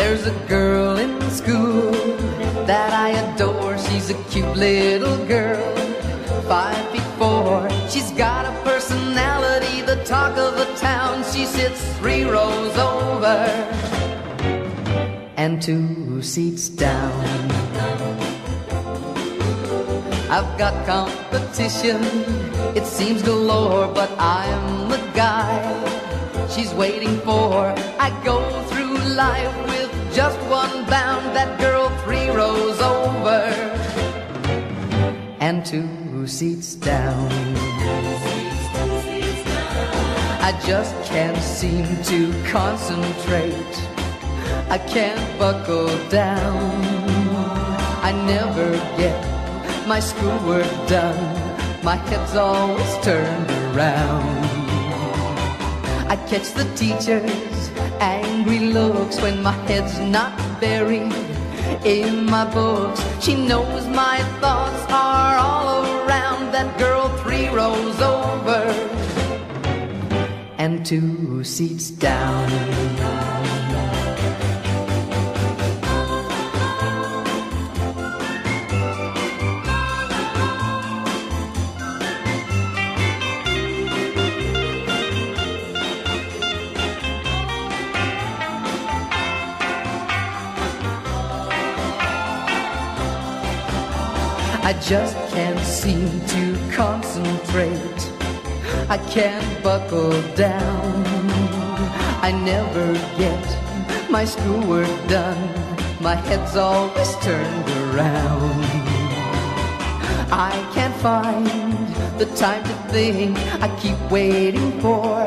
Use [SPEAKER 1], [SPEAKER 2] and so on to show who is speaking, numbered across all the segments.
[SPEAKER 1] There's a girl in school that I adore. She's a cute little girl, five feet four. She's got a personality, the talk of the town. She sits three rows over and two seats down. I've got competition, it seems galore, but I'm the guy she's waiting for. I go through life rows over and two seats down. I just can't seem to concentrate. I can't buckle down. I never get my schoolwork done. My head's always turned around. I catch the teacher's angry looks when my head's not buried in my books. She knows my thoughts are all around that girl three rows over and two seats down. I just can't seem to concentrate. I can't buckle down. I never get my schoolwork done. My head's always turned around. I can't find the time to think. I keep waiting for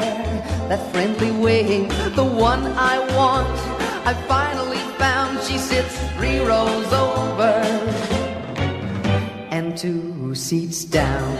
[SPEAKER 1] that friendly wing, the one I want. I finally found she sits three rows over seats down.